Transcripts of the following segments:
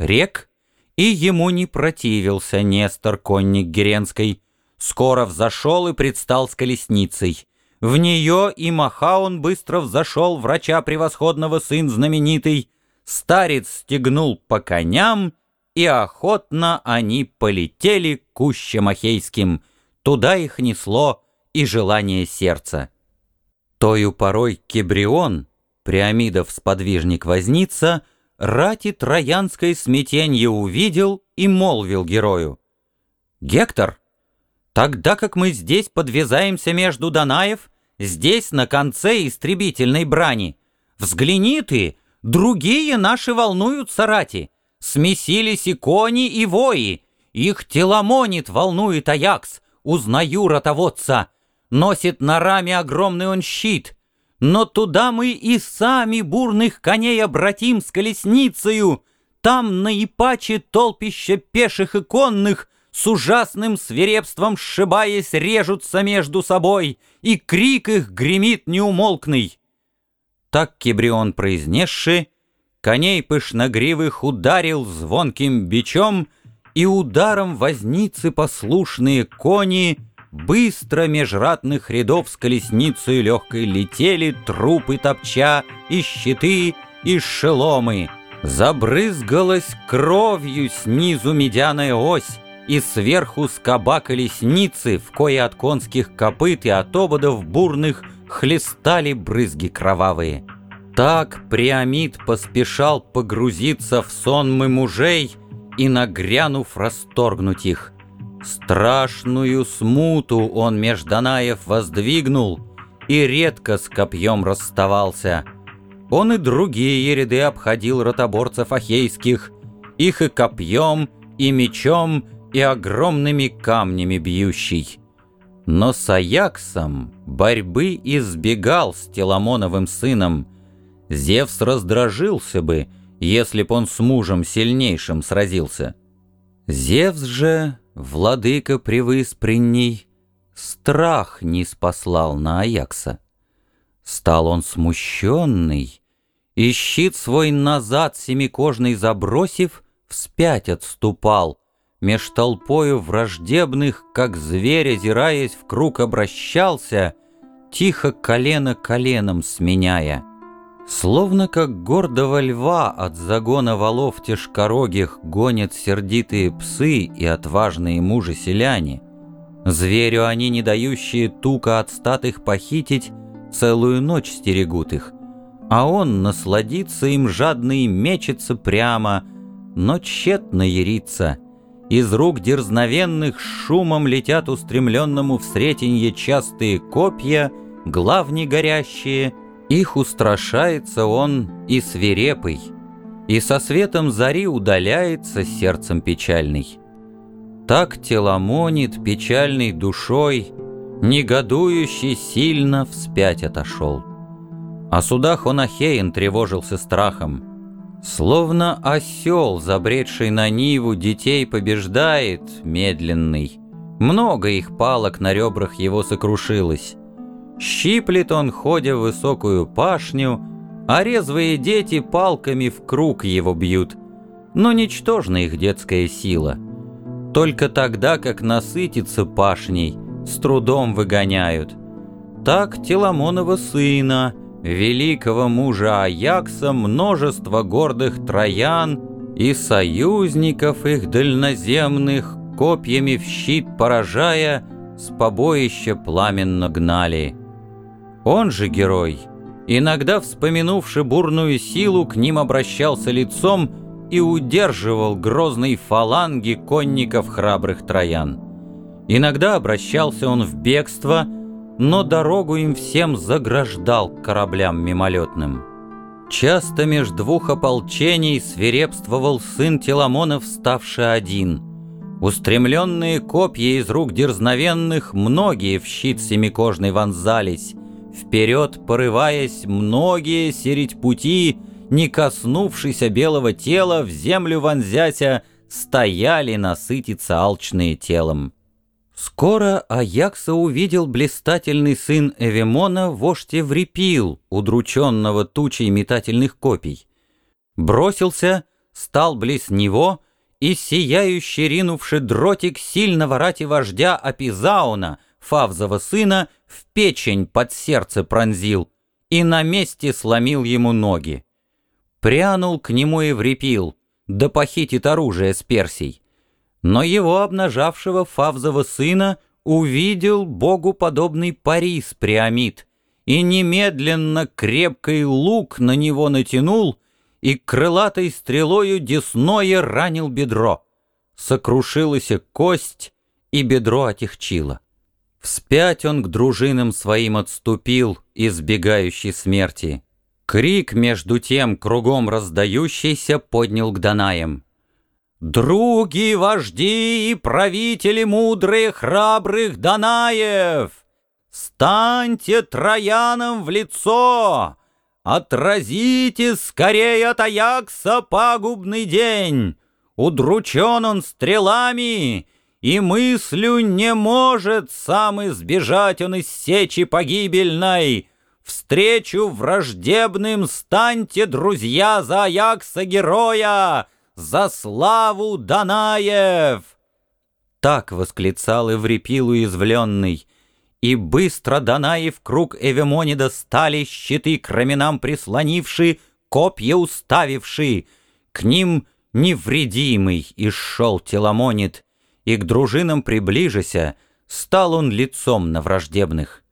рек, и ему не противился Нестор, конник Геренской. Скоро взошел и предстал с колесницей. В нее и Махаон быстро взошел, врача превосходного сын знаменитый. Старец стегнул по коням, и охотно они полетели к кущам Ахейским. Туда их несло и желание сердца. Тою порой Кебрион, Приамидов сподвижник возница, рати троянской смятенье увидел и молвил герою. «Гектор, тогда как мы здесь подвязаемся между Данаев, здесь на конце истребительной брани, взгляни ты, другие наши волнуются рати, смесились и кони, и вои, их теломонит волнует Аякс, узнаю ротоводца» носит на раме огромный он щит, но туда мы и сами бурных коней обратим с колесницею, там наипаче толпище пеших и конных с ужасным свирепством сшибаясь режутся между собой, и крик их гремит неумолкный. Так Кибрион произнесши, коней пышногривых ударил звонким бичом, и ударом возницы послушные кони — Быстро меж ратных рядов с колесницей легкой летели трупы топча и щиты, и шеломы. Забрызгалась кровью снизу медяная ось, и сверху скоба колесницы, в кое от конских копыт и от ободов бурных хлестали брызги кровавые. Так Приамид поспешал погрузиться в сонмы мужей и, нагрянув, расторгнуть их — Страшную смуту он меж Данаев воздвигнул И редко с копьем расставался. Он и другие ряды обходил ротоборцев ахейских, Их и копьем, и мечом, и огромными камнями бьющий. Но с Аяксом борьбы избегал с Теламоновым сыном. Зевс раздражился бы, если б он с мужем сильнейшим сразился. Зевс же Владыка превыспренний страх не спаслал на Аякса. Стал он смущенный, и щит свой назад семикожный забросив, вспять отступал, меж толпою враждебных, как зверь, озираясь, в круг обращался, тихо колено коленом сменяя — Словно как гордого льва от загона валов тяжкорогих гонят сердитые псы и отважные мужи-селяне. Зверю они, не дающие тука от статых похитить, целую ночь стерегут их, а он насладится им жадно и мечется прямо, но тщетно ярится. Из рук дерзновенных шумом летят устремленному в сретенье частые копья, главни горящие — их устрашается он и свирепый, И со светом зари удаляется сердцем печальный. Так теломонит печальной душой, Негодующий сильно вспять отошел. О судах он Ахеин тревожился страхом. Словно осел, забредший на Ниву, детей побеждает, медленный. Много их палок на ребрах его сокрушилось. Щиплет он, ходя высокую пашню, а резвые дети палками в круг его бьют. Но ничтожна их детская сила. Только тогда, как насытится пашней, с трудом выгоняют. Так Теламонова сына, великого мужа Аякса, множество гордых троян и союзников их дальноземных, копьями в щит поражая, с побоища пламенно гнали. Он же герой, иногда вспомянувши бурную силу, к ним обращался лицом и удерживал грозной фаланги конников храбрых троян. Иногда обращался он в бегство, но дорогу им всем заграждал кораблям мимолетным. Часто меж двух ополчений свирепствовал сын Теламонов, ставший один. Устремленные копья из рук дерзновенных многие в щит семикожный вонзались, Вперед порываясь, многие середь пути, не коснувшись белого тела, в землю вонзяся, стояли насытиться алчные телом. Скоро Аякса увидел блистательный сын Эвемона, вождь Еврипил, удрученного тучей метательных копий. Бросился, стал близ него и, сияющий ринувший дротик сильного рати вождя Апизауна, Фавзова сына, в печень под сердце пронзил и на месте сломил ему ноги. Прянул к нему Еврипил, да похитит оружие с Персий. Но его обнажавшего Фавзова сына увидел богу подобный Парис Приамид, и немедленно крепкий лук на него натянул и крылатой стрелою десное ранил бедро. Сокрушилась кость, и бедро отягчило. Вспять он к дружинам своим отступил, избегающий смерти. Крик между тем кругом раздающийся поднял к Данаям. «Други, вожди и правители мудрые, храбрых Данаев! Станьте Трояном в лицо! Отразите скорее от Аякса пагубный день! Удручен он стрелами, и мыслю не может сам избежать он из сечи погибельной!» Встречу враждебным станьте, друзья, за Аякса героя, за славу Данаев!» Так восклицал Эврипил уязвленный, и быстро Данаев круг Эвемонида стали щиты к раменам прислонивши, копья уставивши. К ним невредимый исшел Теламонид, и к дружинам приближися, стал он лицом на враждебных.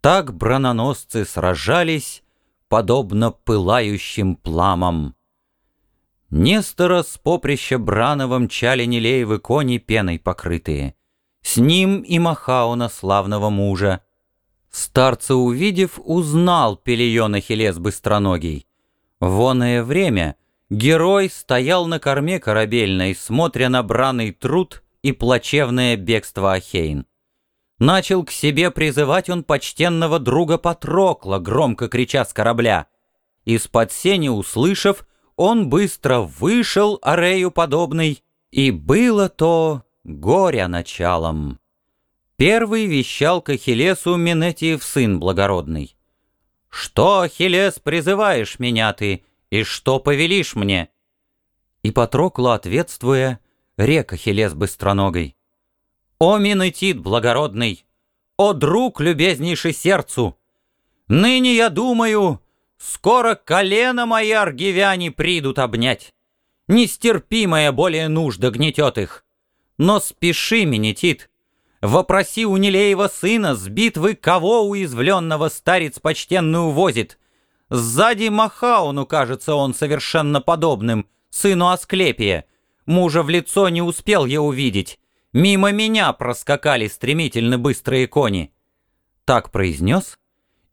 Так брононосцы сражались, подобно пылающим пламам. Нестора с поприща Бранова мчали Нелеевы кони пеной покрытые. С ним и Махауна, славного мужа. Старца увидев, узнал Пелион Ахиллес быстроногий. Воное время герой стоял на корме корабельной, смотря на браный труд и плачевное бегство Ахейн. Начал к себе призывать он почтенного друга Патрокла, громко крича с корабля. Из-под сени услышав, он быстро вышел Арею подобный, и было то горя началом. Первый вещал к Ахиллесу Менетиев сын благородный. «Что, Ахиллес, призываешь меня ты, и что повелишь мне?» И Патрокла, ответствуя, рек Ахиллес быстроногой. «О, Минетит благородный! О, друг любезнейший сердцу! Ныне я думаю, скоро колено мои аргивяне придут обнять. Нестерпимая более нужда гнетет их. Но спеши, Минетит, вопроси у Нелеева сына с битвы, кого уязвленного старец почтенный увозит. Сзади Махауну кажется он совершенно подобным, сыну Асклепия. Мужа в лицо не успел я увидеть. Мимо меня проскакали стремительно быстрые кони. Так произнес,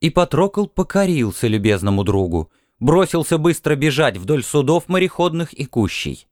и Патрокл покорился любезному другу, бросился быстро бежать вдоль судов мореходных и кущей.